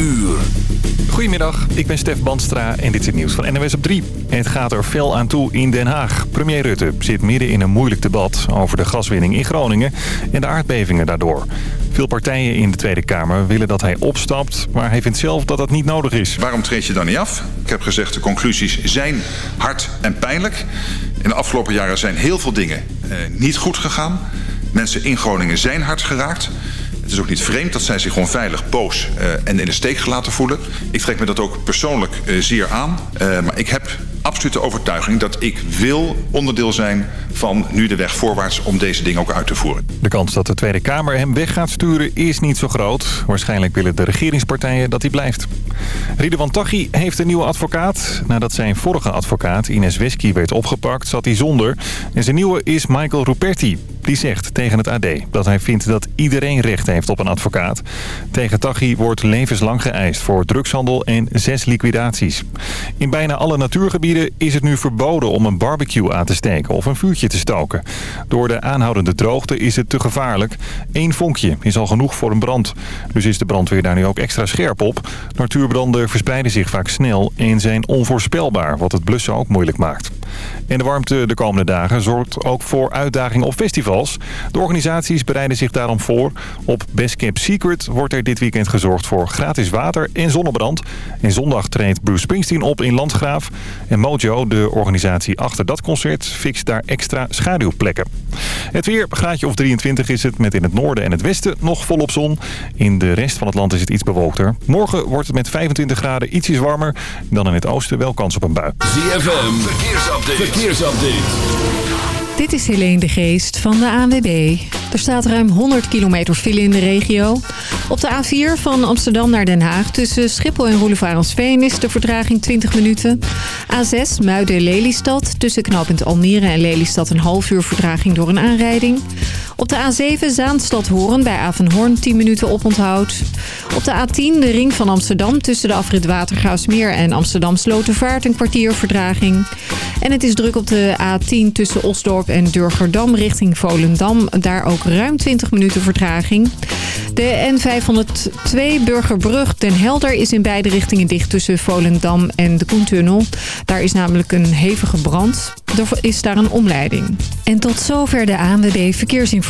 uur. Goedemiddag, ik ben Stef Banstra en dit is het nieuws van NWS op 3. Het gaat er fel aan toe in Den Haag. Premier Rutte zit midden in een moeilijk debat over de gaswinning in Groningen en de aardbevingen daardoor. Veel partijen in de Tweede Kamer willen dat hij opstapt, maar hij vindt zelf dat dat niet nodig is. Waarom treed je dan niet af? Ik heb gezegd, de conclusies zijn hard en pijnlijk. In de afgelopen jaren zijn heel veel dingen eh, niet goed gegaan. Mensen in Groningen zijn hard geraakt. Het is ook niet vreemd dat zij zich gewoon veilig, boos uh, en in de steek gelaten voelen. Ik trek me dat ook persoonlijk uh, zeer aan. Uh, maar ik heb absoluut de overtuiging dat ik wil onderdeel zijn van nu de weg voorwaarts om deze dingen ook uit te voeren. De kans dat de Tweede Kamer hem weg gaat sturen is niet zo groot. Waarschijnlijk willen de regeringspartijen dat hij blijft. Ridwan Taghi heeft een nieuwe advocaat. Nadat zijn vorige advocaat Ines Wesky werd opgepakt, zat hij zonder. En zijn nieuwe is Michael Ruperti. Die zegt tegen het AD dat hij vindt dat iedereen recht heeft op een advocaat. Tegen Taghi wordt levenslang geëist voor drugshandel en zes liquidaties. In bijna alle natuurgebieden is het nu verboden om een barbecue aan te steken of een vuurtje te stoken. Door de aanhoudende droogte is het te gevaarlijk. Eén vonkje is al genoeg voor een brand. Dus is de brandweer daar nu ook extra scherp op. Natuurbranden verspreiden zich vaak snel en zijn onvoorspelbaar, wat het blussen ook moeilijk maakt. En de warmte de komende dagen zorgt ook voor uitdagingen op festivals. De organisaties bereiden zich daarom voor. Op Best Camp Secret wordt er dit weekend gezorgd voor gratis water en zonnebrand. En zondag treedt Bruce Springsteen op in Landgraaf. En Mojo, de organisatie achter dat concert, fixt daar extra schaduwplekken. Het weer, graadje of 23 is het, met in het noorden en het westen nog volop zon. In de rest van het land is het iets bewolkter. Morgen wordt het met 25 graden ietsjes warmer. Dan in het oosten wel kans op een bui. ZFM, verkeersupdate. Dit is Helene de Geest van de ANWB. Er staat ruim 100 kilometer file in de regio. Op de A4 van Amsterdam naar Den Haag tussen Schiphol en Roelevarensveen is de vertraging 20 minuten. A6 Muiden-Lelystad tussen knooppunt Almere en Lelystad een half uur vertraging door een aanrijding. Op de A7 Zaanstad-Horen bij Avenhoorn 10 minuten oponthoud. Op de A10 de ring van Amsterdam tussen de afrit Watergraafsmeer en Amsterdam Slotervaart een kwartier vertraging. En het is druk op de A10 tussen Osdorp en Durgerdam richting Volendam. Daar ook ruim 20 minuten vertraging. De N502 Burgerbrug Den Helder is in beide richtingen dicht tussen Volendam en de Koentunnel. Daar is namelijk een hevige brand. Er is daar een omleiding. En tot zover de ANWB Verkeersinformatie.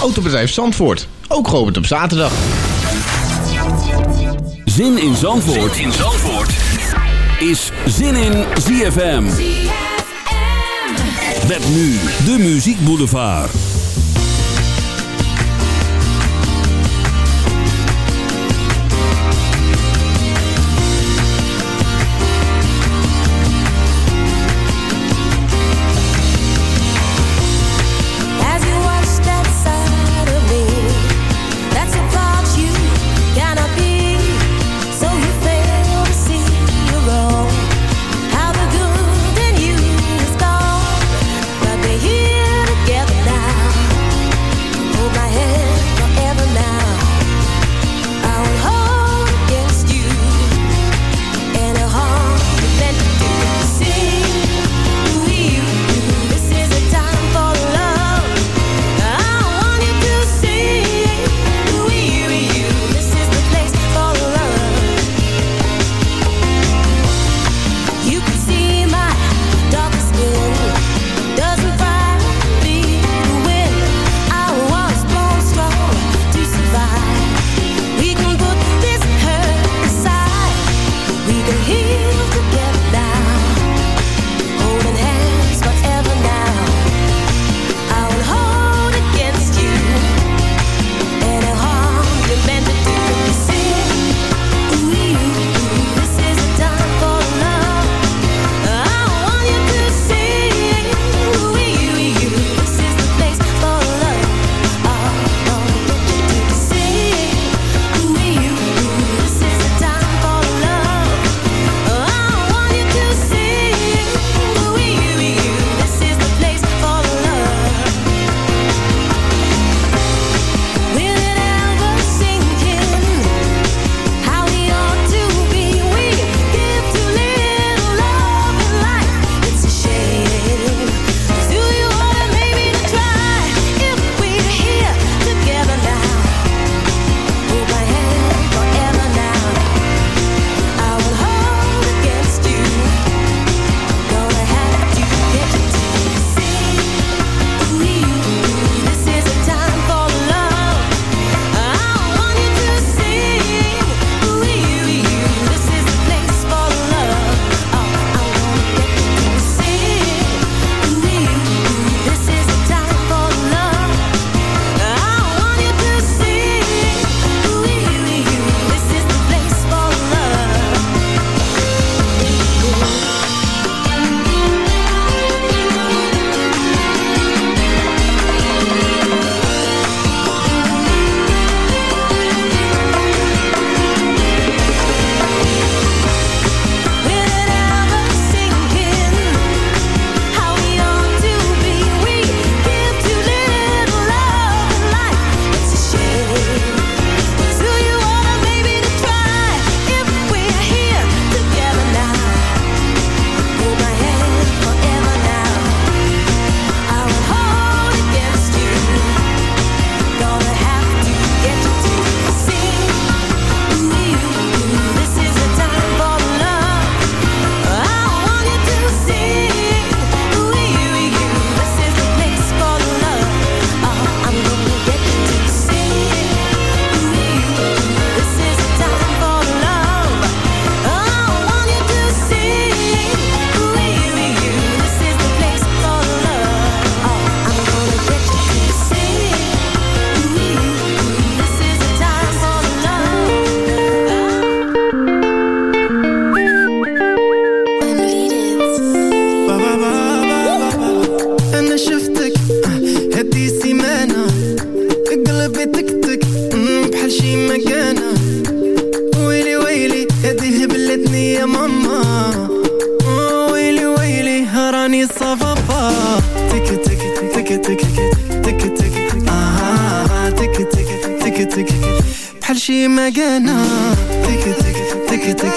Autobedrijf Zandvoort, ook geopend op zaterdag. Zin in Zandvoort, zin in Zandvoort. is Zin in ZFM. Met nu de Muziek Boulevard. يا ماما ويلي ويلي راني صفافا تك تك تك تك تك تك تك آه تك تك تك تك بحال شي مكانة تك تك تك تك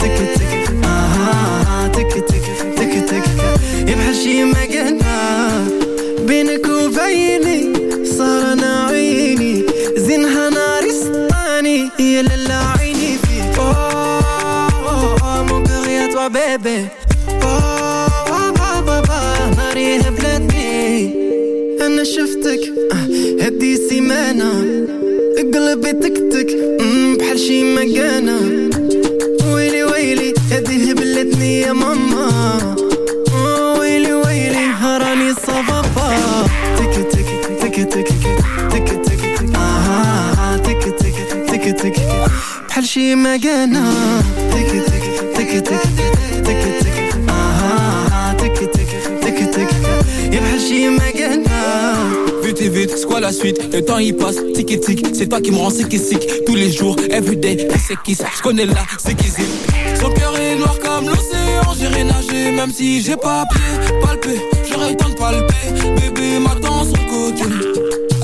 تك تك آه تك تك تك تك بحال شي مكانة بينك وبيني سيمانة قلبي تكتك بحال شي مكانة. ويلي ويلي هدي هبلتني يا ماما. ويلي ويلي راني صفافا تك تك تك تك تك تك آه تك تك تك تك بحال شي مكانة. تك تك تك تك la suite Le temps il passe, tic et tic C'est toi qui me rends sick et sick. Tous les jours, everyday, qui c'est qui Je connais là, c'est qui c'est. Son cœur est noir comme l'océan. J'irai nager même si j'ai pas pied Palper, j'aurais le temps de palper. Bébé m'attend sur le côté.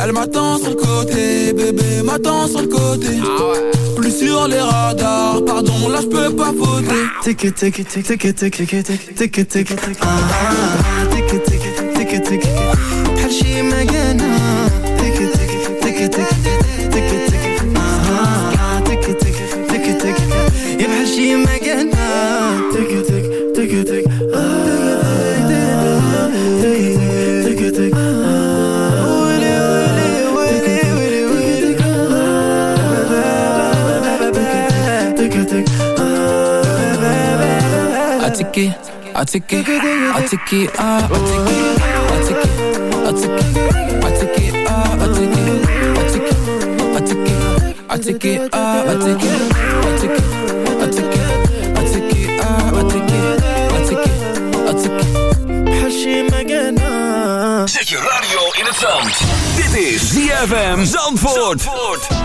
Elle m'attend sur le côté. Bébé m'attend sur le côté. Plus sur les radars. Pardon, là je peux pas voter Tic tic tic tic tic tic tic tic tic Ah tic. Tic tic take it, I take it, ah, I take it, I take it, I take it, I take it, ah, I take it, I take it, I take it, I take it, ah, I take it, I take it, I take it, I take it, ah, I take it, I take it, I take it. بحال شي مكانة Zet je radio in het zand. Dit is ZFM Zandvoort. Summertime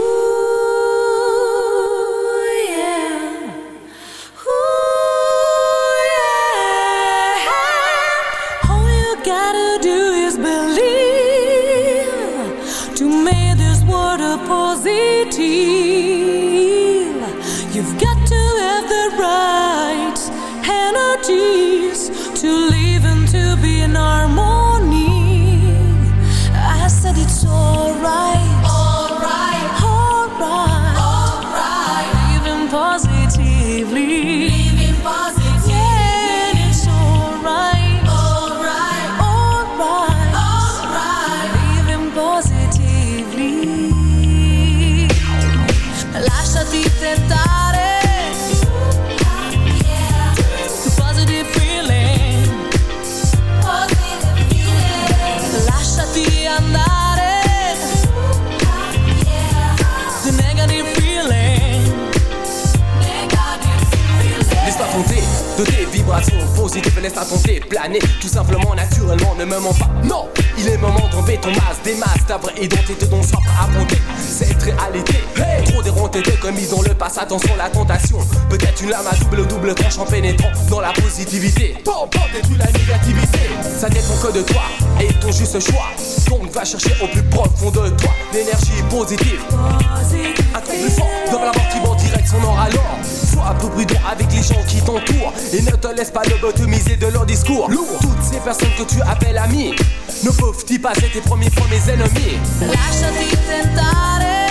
Chercher au plus profond de toi. L'énergie positive. Un truc plus fort. Dans la mort qui vont direct son or. Alors Sois un peu prudent avec les gens qui t'entourent. Et ne te laisse pas lobotomiser de leur discours. Lourd. Toutes ces personnes que tu appelles amis Ne peuvent-ils pas être tes premiers premiers ennemis? Lasciati tentare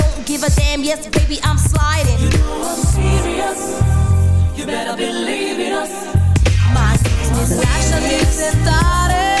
Don't give a damn, yes, baby, I'm sliding. You know I'm serious. You better believe in us. My business. Lasciati tentare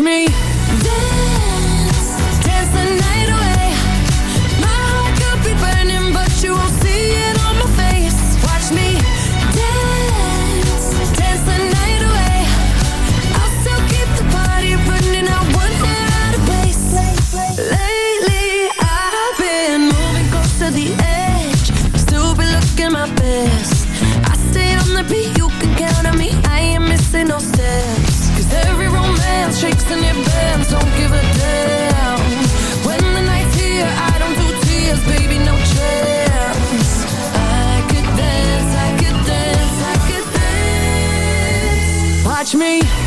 me. me.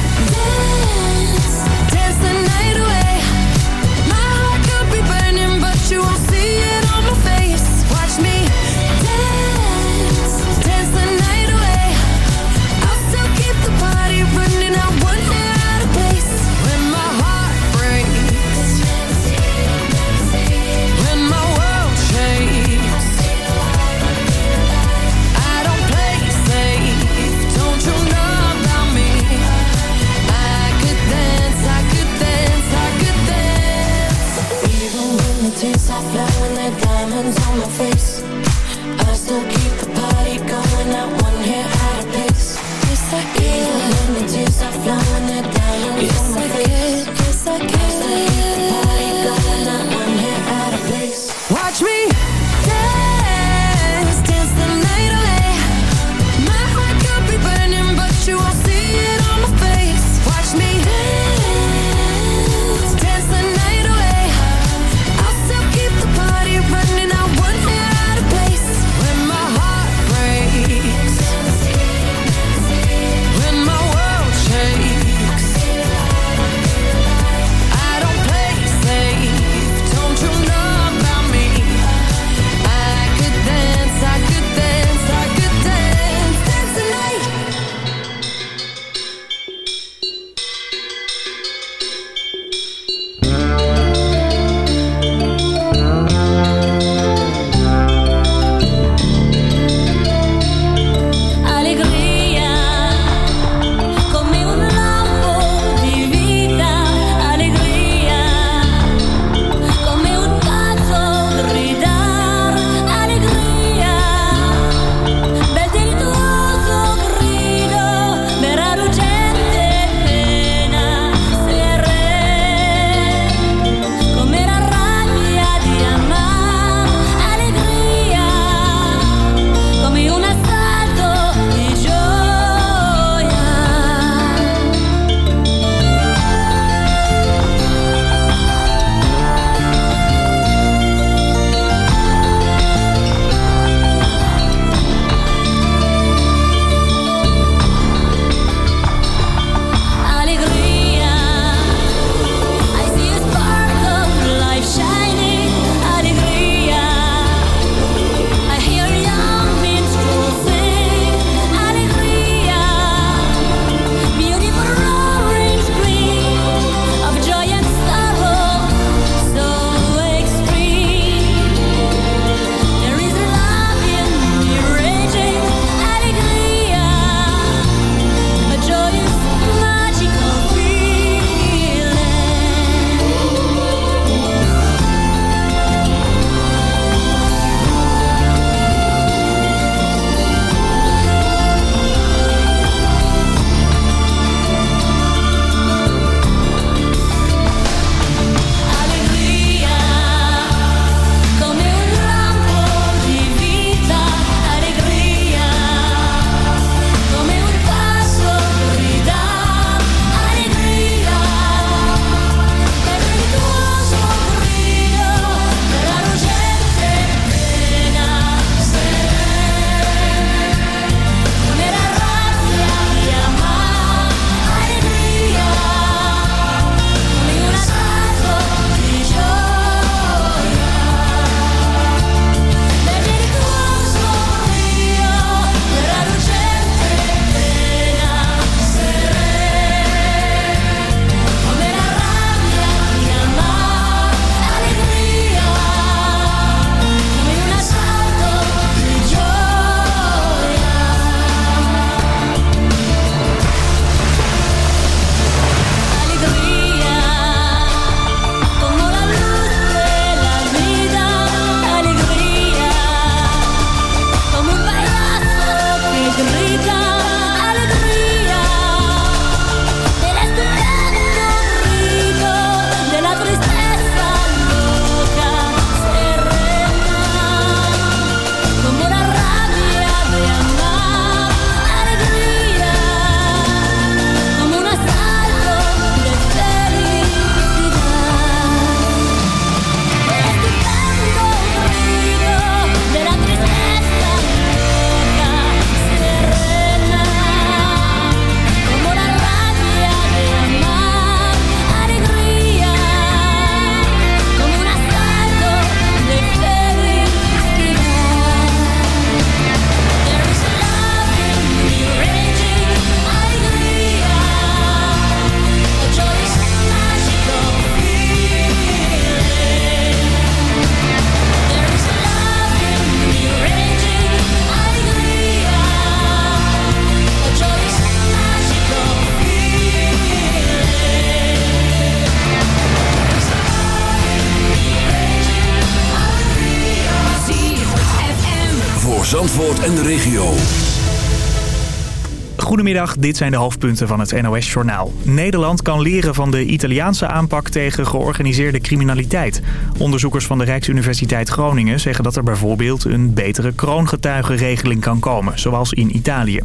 Goedemiddag, dit zijn de hoofdpunten van het NOS-journaal. Nederland kan leren van de Italiaanse aanpak tegen georganiseerde criminaliteit. Onderzoekers van de Rijksuniversiteit Groningen zeggen dat er bijvoorbeeld een betere kroongetuigenregeling kan komen, zoals in Italië.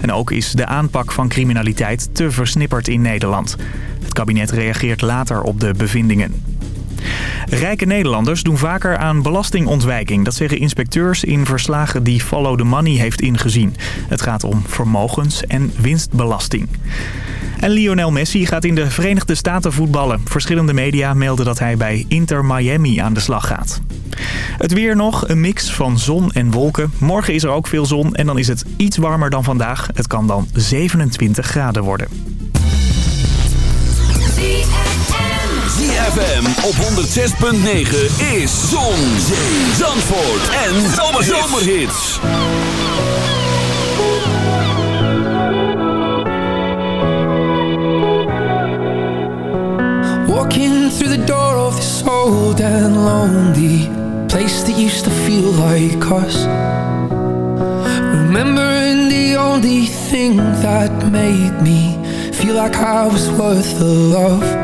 En ook is de aanpak van criminaliteit te versnipperd in Nederland. Het kabinet reageert later op de bevindingen. Rijke Nederlanders doen vaker aan belastingontwijking. Dat zeggen inspecteurs in verslagen die Follow the Money heeft ingezien. Het gaat om vermogens- en winstbelasting. En Lionel Messi gaat in de Verenigde Staten voetballen. Verschillende media melden dat hij bij Inter Miami aan de slag gaat. Het weer nog, een mix van zon en wolken. Morgen is er ook veel zon en dan is het iets warmer dan vandaag. Het kan dan 27 graden worden. ZFM op 106.9 is Zon, Zandvoort en Zomerhits. Walking through the door of this old and lonely place that used to feel like us. Remembering the only thing that made me feel like I was worth the love.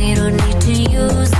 we don't need to use